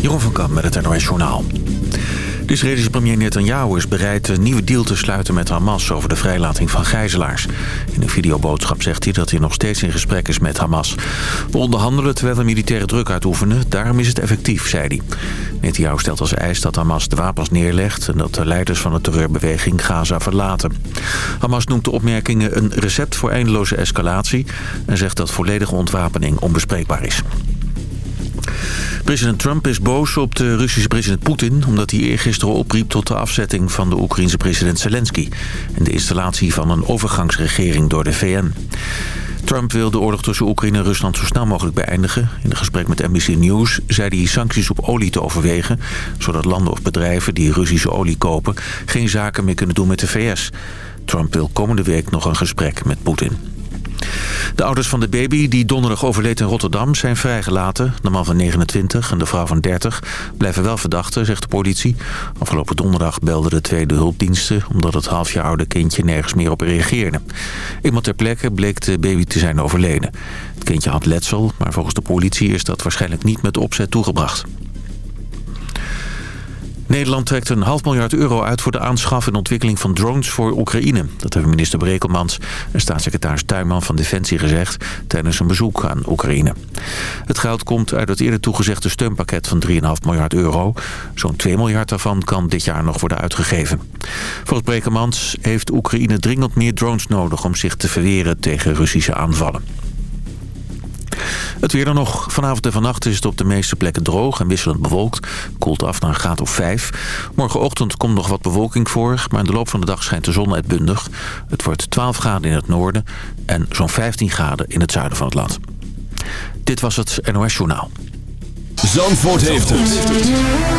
Jeroen van Kamp met het NOS Journaal. De Israëlische premier Netanyahu is bereid een nieuwe deal te sluiten met Hamas... over de vrijlating van gijzelaars. In een videoboodschap zegt hij dat hij nog steeds in gesprek is met Hamas. We onderhandelen terwijl we militaire druk uitoefenen. Daarom is het effectief, zei hij. Netanyahu stelt als eis dat Hamas de wapens neerlegt... en dat de leiders van de terreurbeweging Gaza verlaten. Hamas noemt de opmerkingen een recept voor eindeloze escalatie... en zegt dat volledige ontwapening onbespreekbaar is. President Trump is boos op de Russische president Poetin... omdat hij eergisteren opriep tot de afzetting van de Oekraïense president Zelensky... en de installatie van een overgangsregering door de VN. Trump wil de oorlog tussen Oekraïne en Rusland zo snel mogelijk beëindigen. In een gesprek met NBC News zei hij sancties op olie te overwegen... zodat landen of bedrijven die Russische olie kopen... geen zaken meer kunnen doen met de VS. Trump wil komende week nog een gesprek met Poetin. De ouders van de baby die donderdag overleed in Rotterdam zijn vrijgelaten. De man van 29 en de vrouw van 30 blijven wel verdachten, zegt de politie. Afgelopen donderdag belden de tweede hulpdiensten... omdat het half jaar oude kindje nergens meer op reageerde. Iemand ter plekke bleek de baby te zijn overleden. Het kindje had letsel, maar volgens de politie is dat waarschijnlijk niet met opzet toegebracht. Nederland trekt een half miljard euro uit voor de aanschaf en ontwikkeling van drones voor Oekraïne. Dat hebben minister Brekelmans en staatssecretaris Tuinman van Defensie gezegd tijdens een bezoek aan Oekraïne. Het geld komt uit het eerder toegezegde steunpakket van 3,5 miljard euro. Zo'n 2 miljard daarvan kan dit jaar nog worden uitgegeven. Volgens Brekelmans heeft Oekraïne dringend meer drones nodig om zich te verweren tegen Russische aanvallen. Het weer dan nog. Vanavond en vannacht is het op de meeste plekken droog en wisselend bewolkt. Koelt af naar een graad of 5. Morgenochtend komt nog wat bewolking voor, maar in de loop van de dag schijnt de zon uitbundig. Het wordt 12 graden in het noorden en zo'n 15 graden in het zuiden van het land. Dit was het NOS Journaal. Zandvoort heeft het.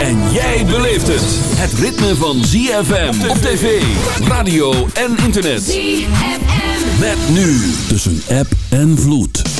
En jij beleeft het. Het ritme van ZFM op tv, radio en internet. ZFM. Met nu tussen app en vloed.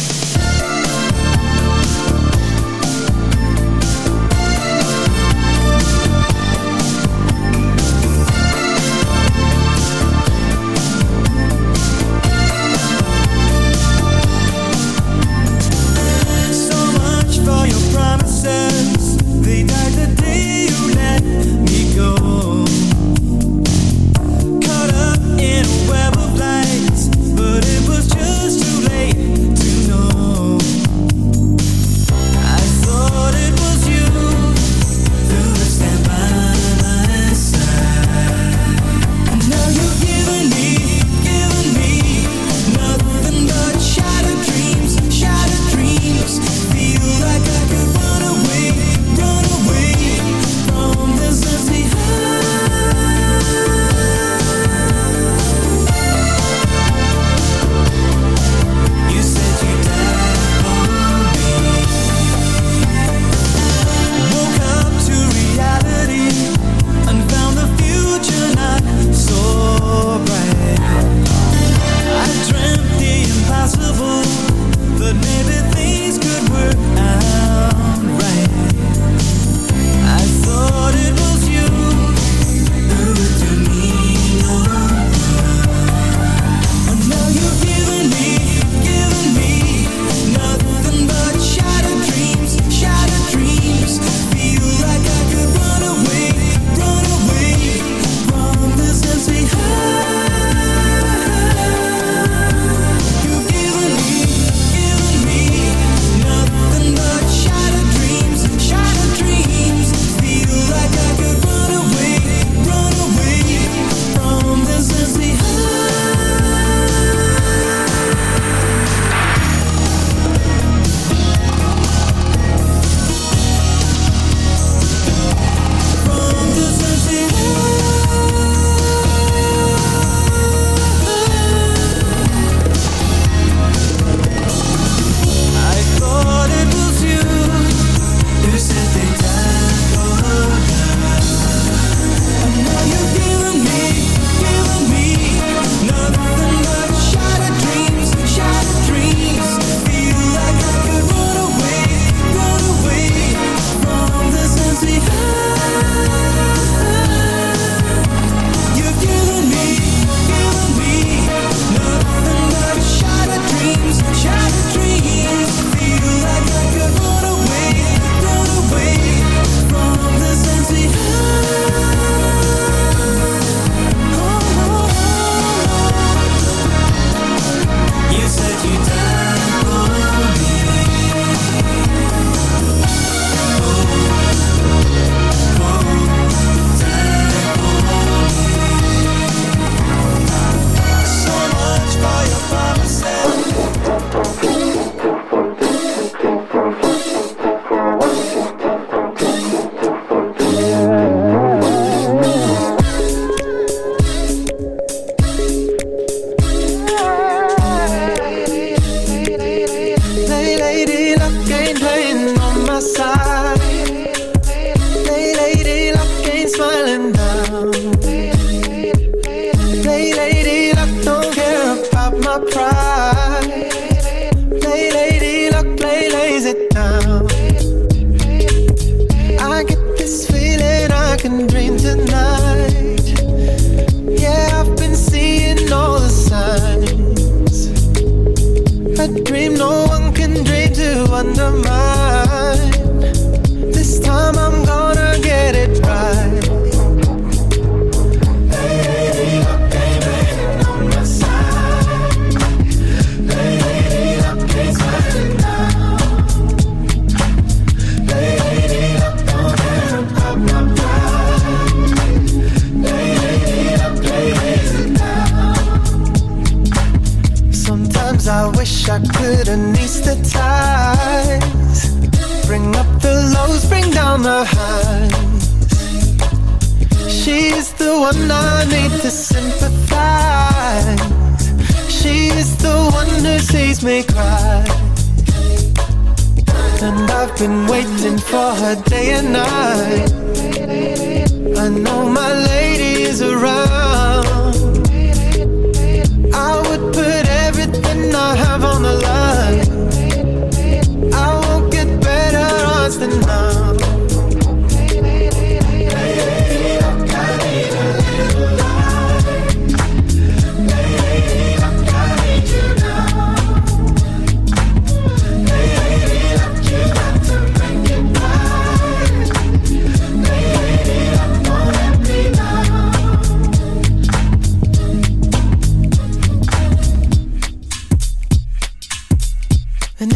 her day and night.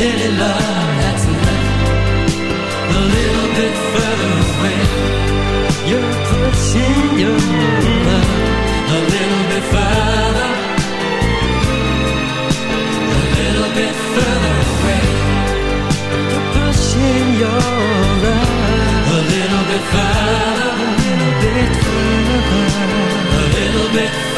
Any love that's a little bit further away. You're pushing your love a little bit further, a little bit further away. You're pushing your love a little bit further, a little bit further, a little bit.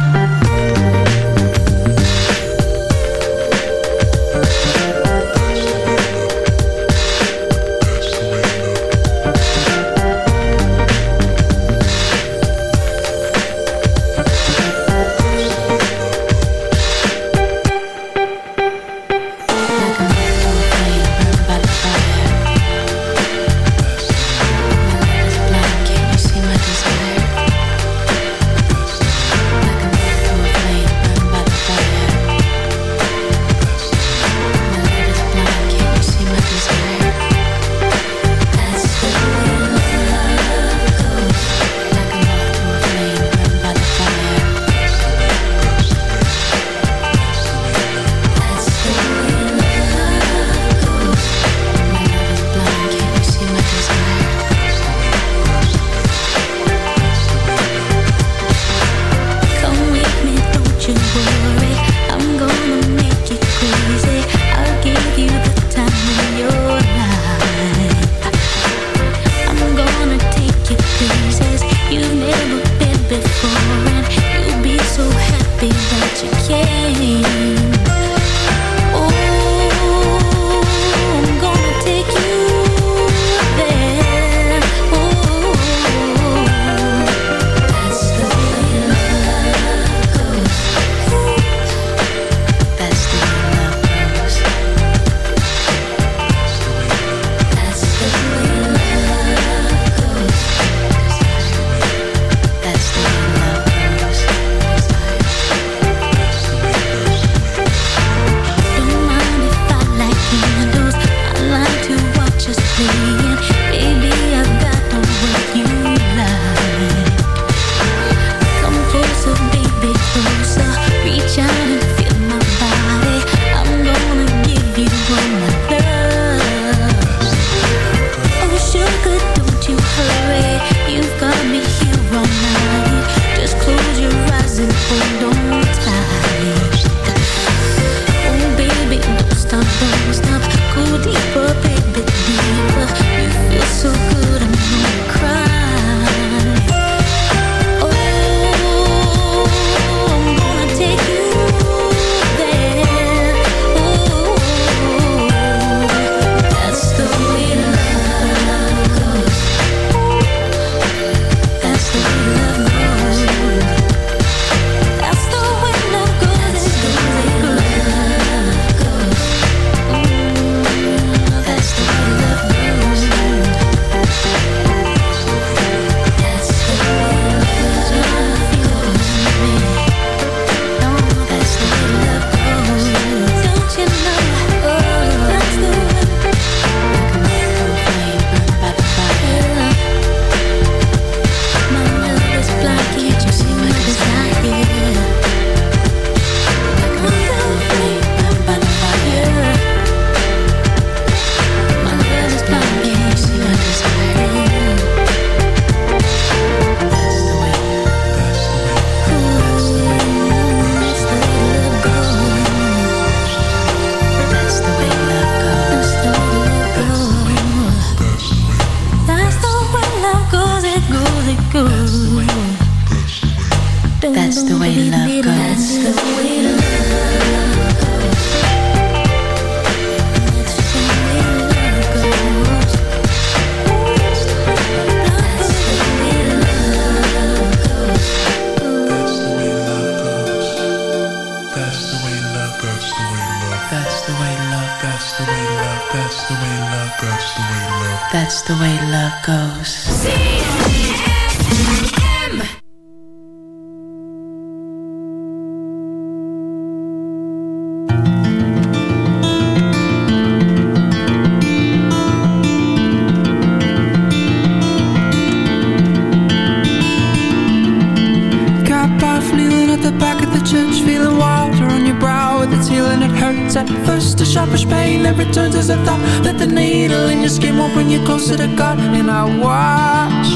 feeling water on your brow with its healing it hurts. At first the sharpest pain that returns as a thought. That the needle in your skin won't bring you closer to God. And I watch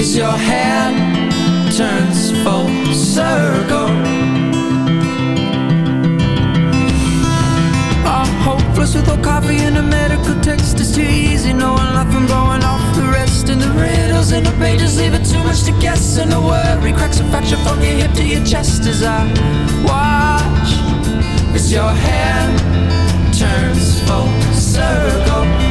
as your hand turns full circle. With old coffee and a medical text is too easy. Knowing life from blowing off the rest. And the riddles in the pages leave it too much to guess. And the worry cracks and fracture from your hip to your chest as I watch as your hand turns full circle.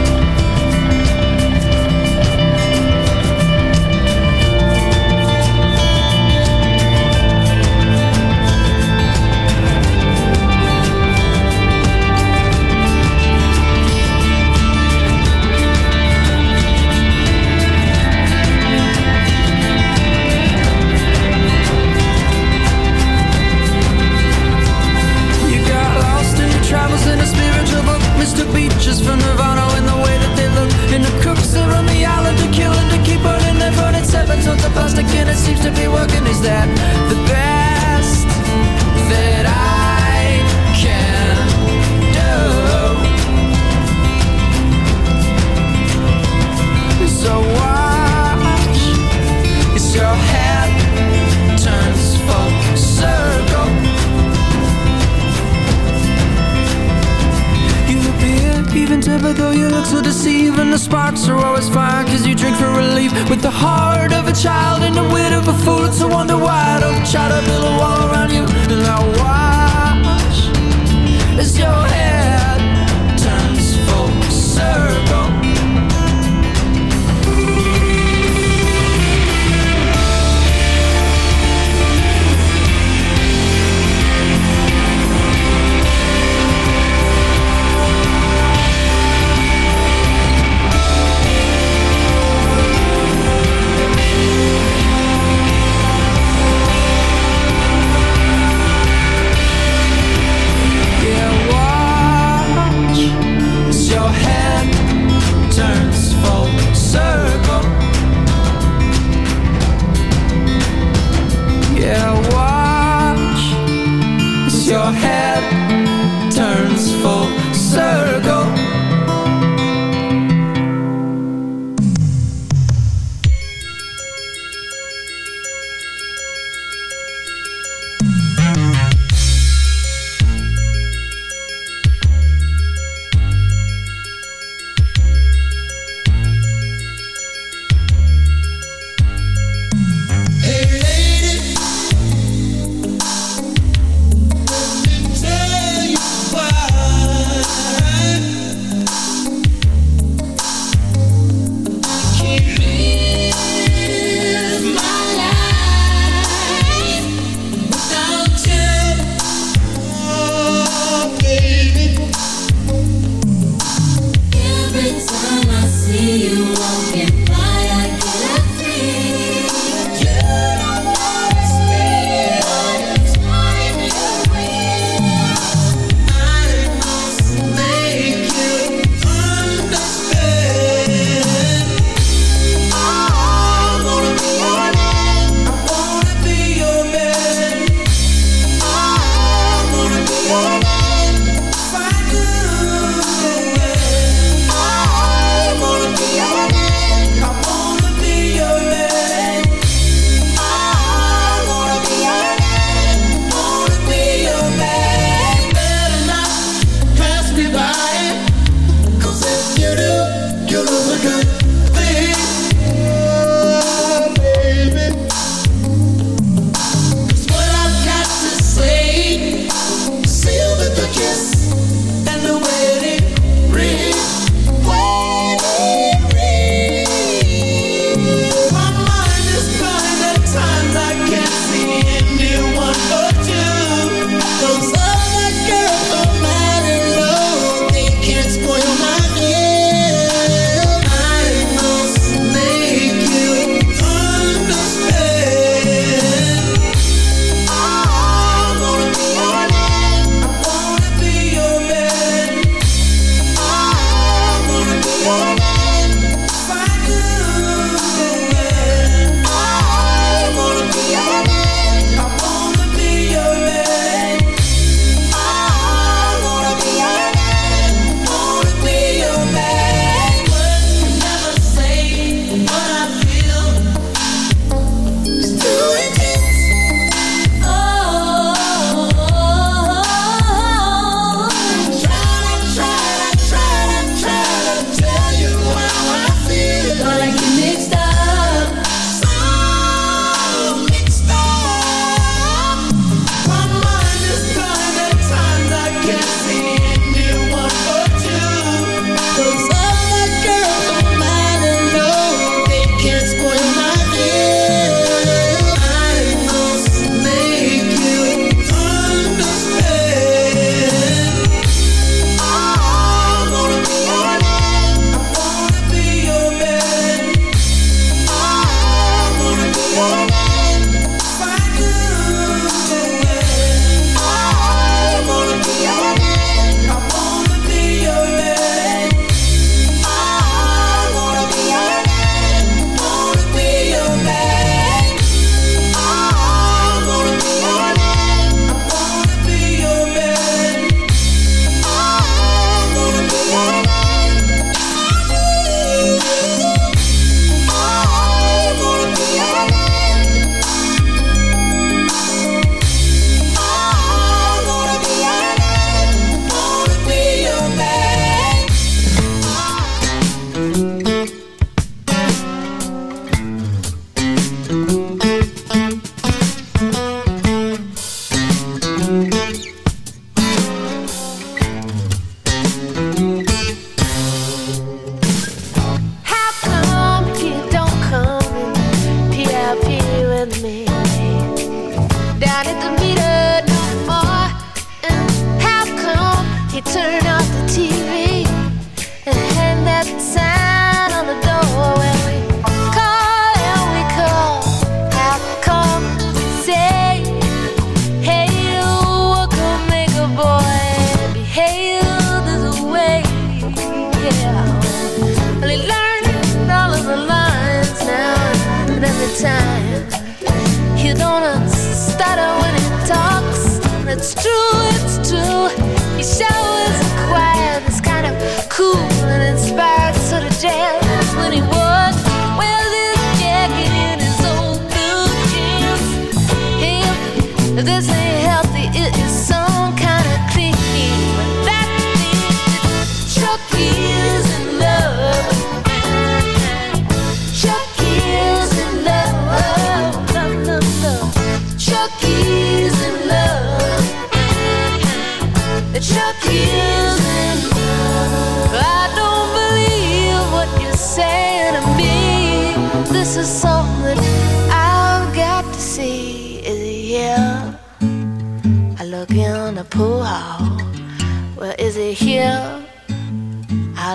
it's true, it's true. He shall.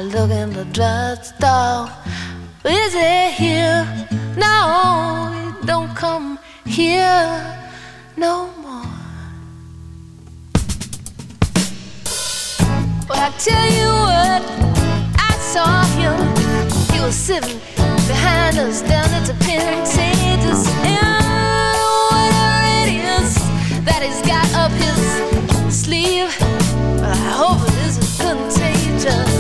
I look in the drugstore. Is it here? No, it don't come here no more. But I tell you what, I saw him. He was sitting behind us down at the Pentateuch, and whatever it is that he's got up his sleeve. Well, I hope it isn't contagious.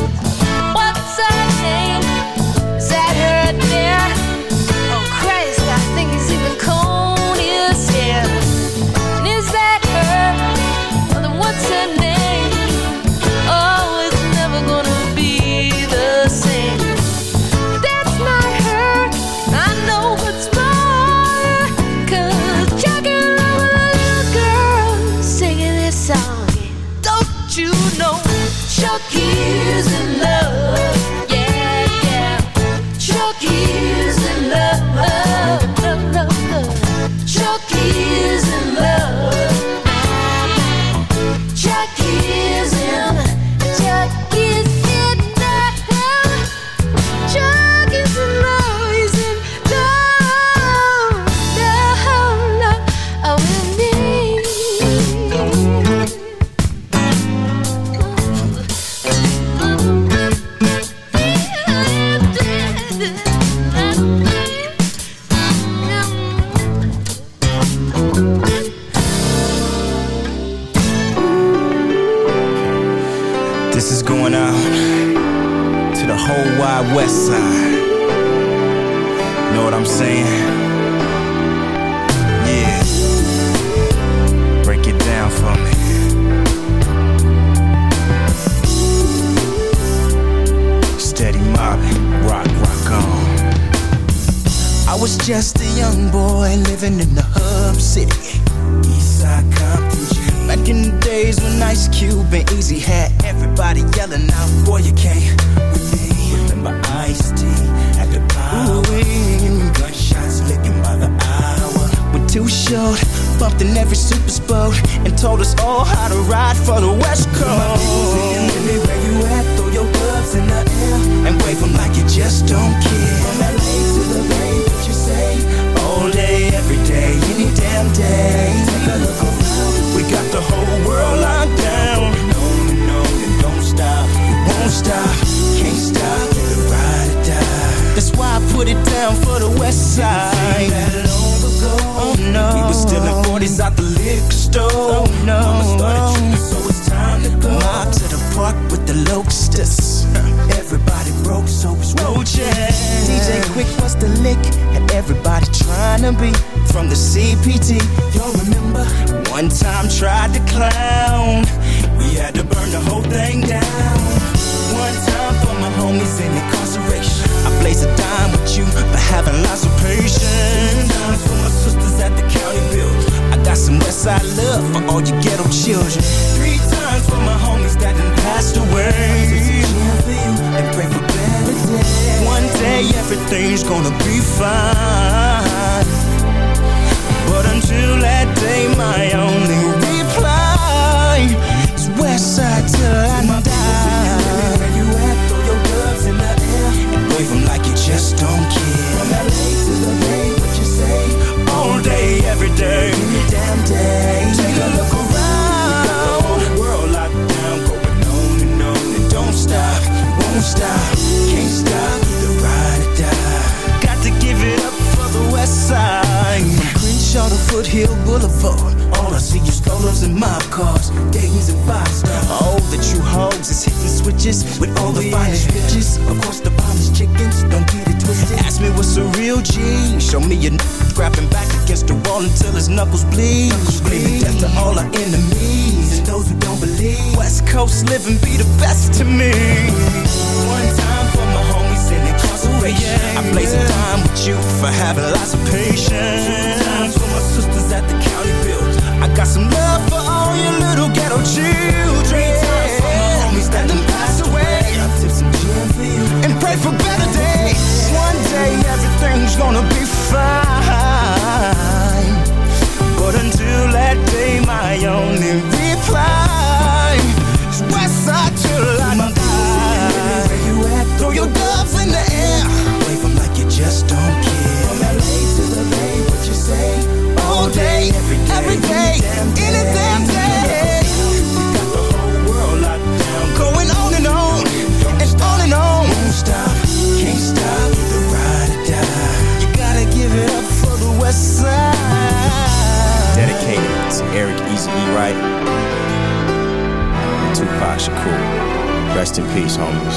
the locusts. Everybody broke, so was roaches. DJ Quik was the lick, and everybody trying to be from the CPT. Y'all remember? One time tried to clown, we had to burn the whole thing down. One time for my homies in incarceration. I blaze a dime with you for having lots of patience. Times for my sisters at the county building. I got some Westside love for all you ghetto children. Three ones my homies that have passed away. and pray for better days. One day everything's gonna be fine. But until that day, my only reply is Westside till I my die. Wave them like you just don't care. From LA to the Bay, what you say? All day, every day, any damn day. Take a look. Won't stop, can't stop, either ride or die. Got to give it up for the West Side. From Crenshaw to Foothill Boulevard. All I see is strollers and mob cars, Dayton's and five stars. Oh, the true hoes is hitting switches with all the finest bitches. Of course, the finest chickens, don't get it twisted. Ask me what's a real G. Show me a n grabbing back against the wall until his knuckles bleed. Screaming death to all our enemies and those who don't believe. West Coast living be the best to me. Incarceration. I blaze a dime with you for having lots of patience. Two times for my sisters at the county build. I got some love for all your little ghetto children. Three times for my homies that done passed away. I tip some gin for you and pray for better days. Wright Tupac Shakur. Rest in peace, homies.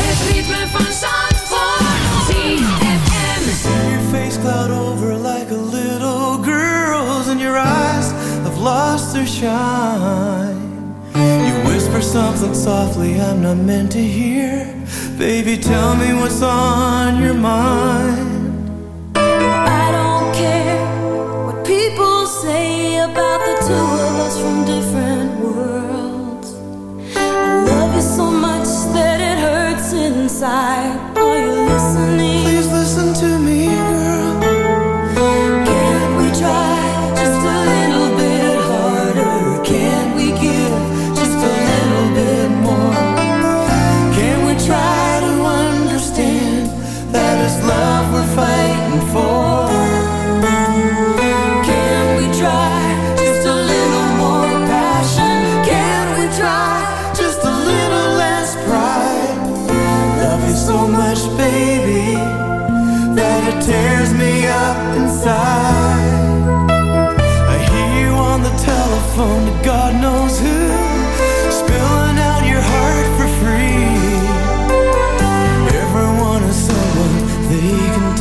Het ritme van Zandvoort. ZFM. your face cloud over like a little girl's and your eyes have lost their shine you whisper something softly i'm not meant to hear baby tell me what's on your mind hurts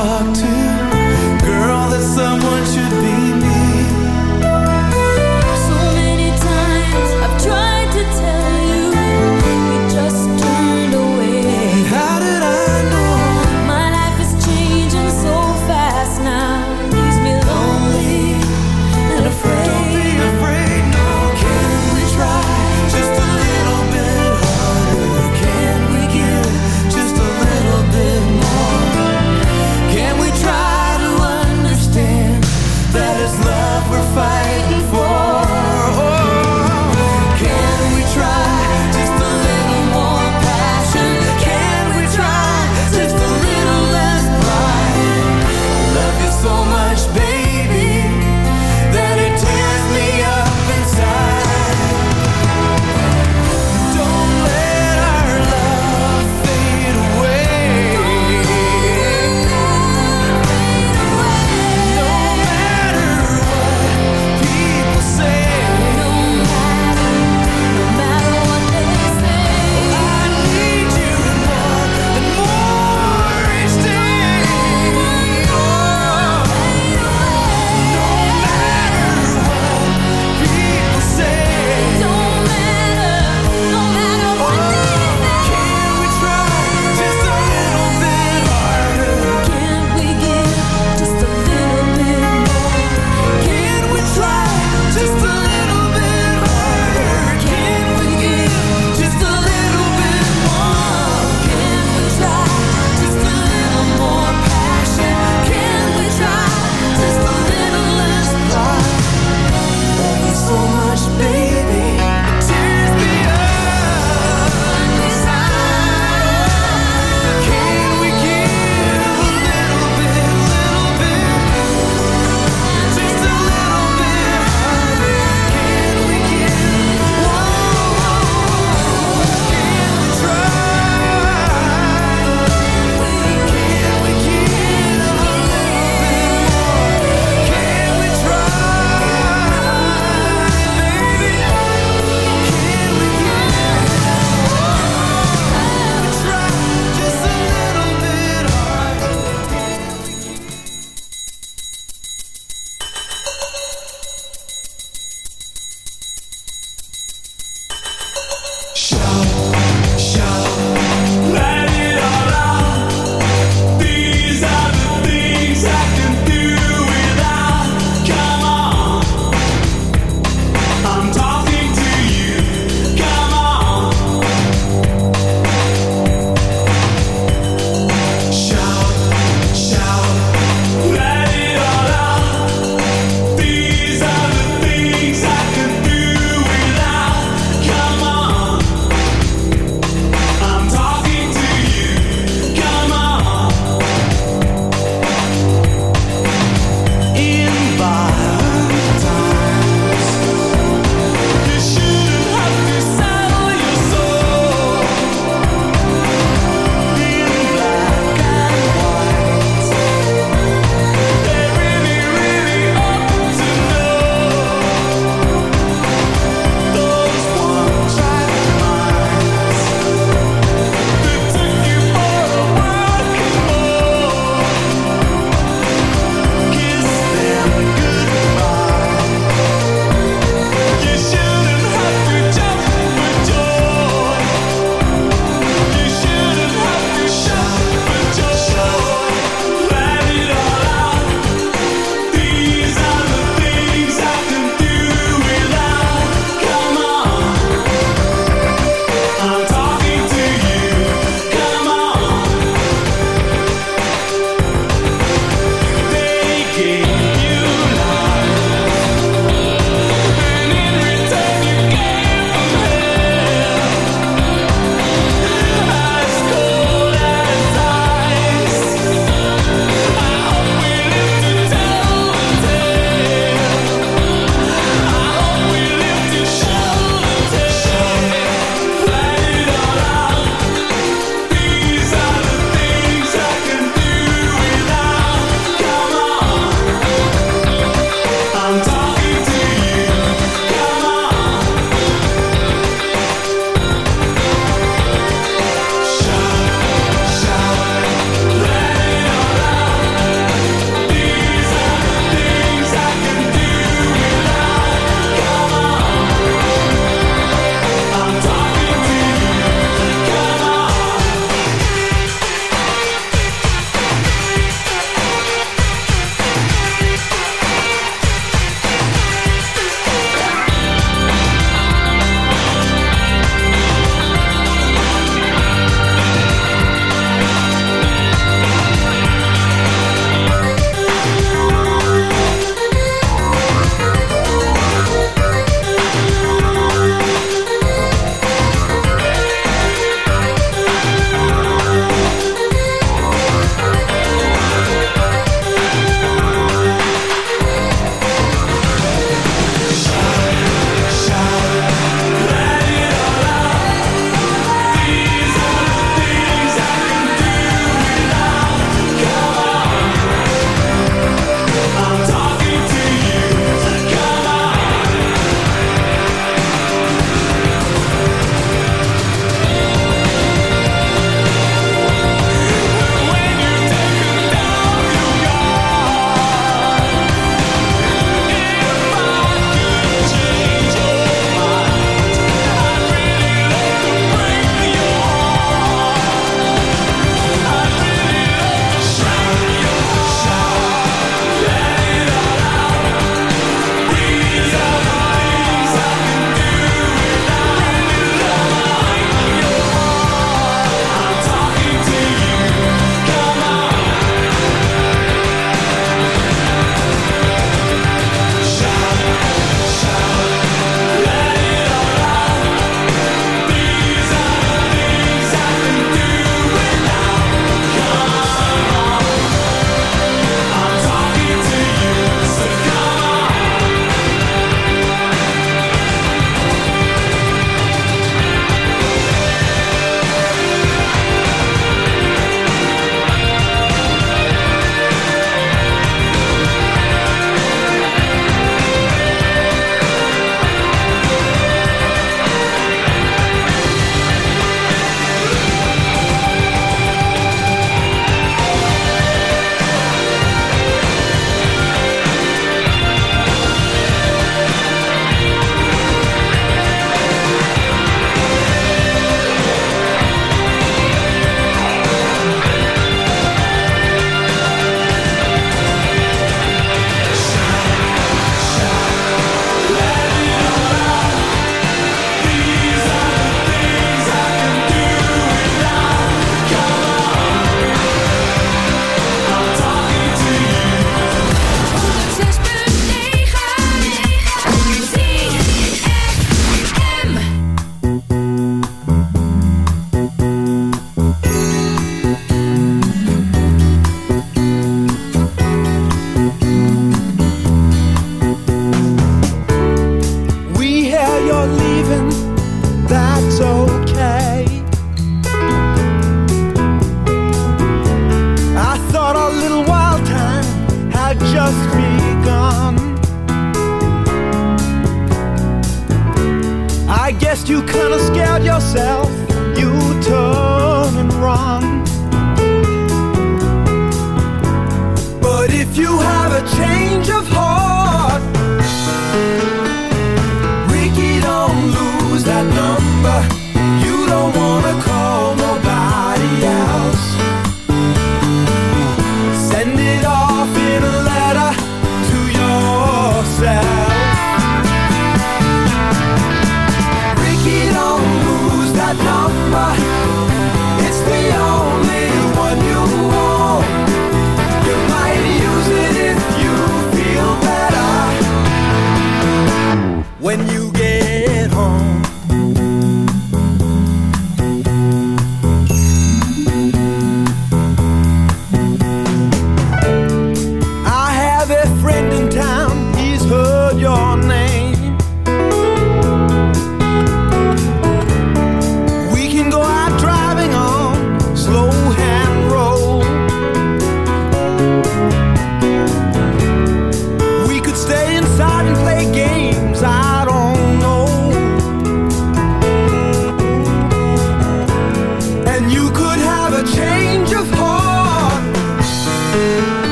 talk to.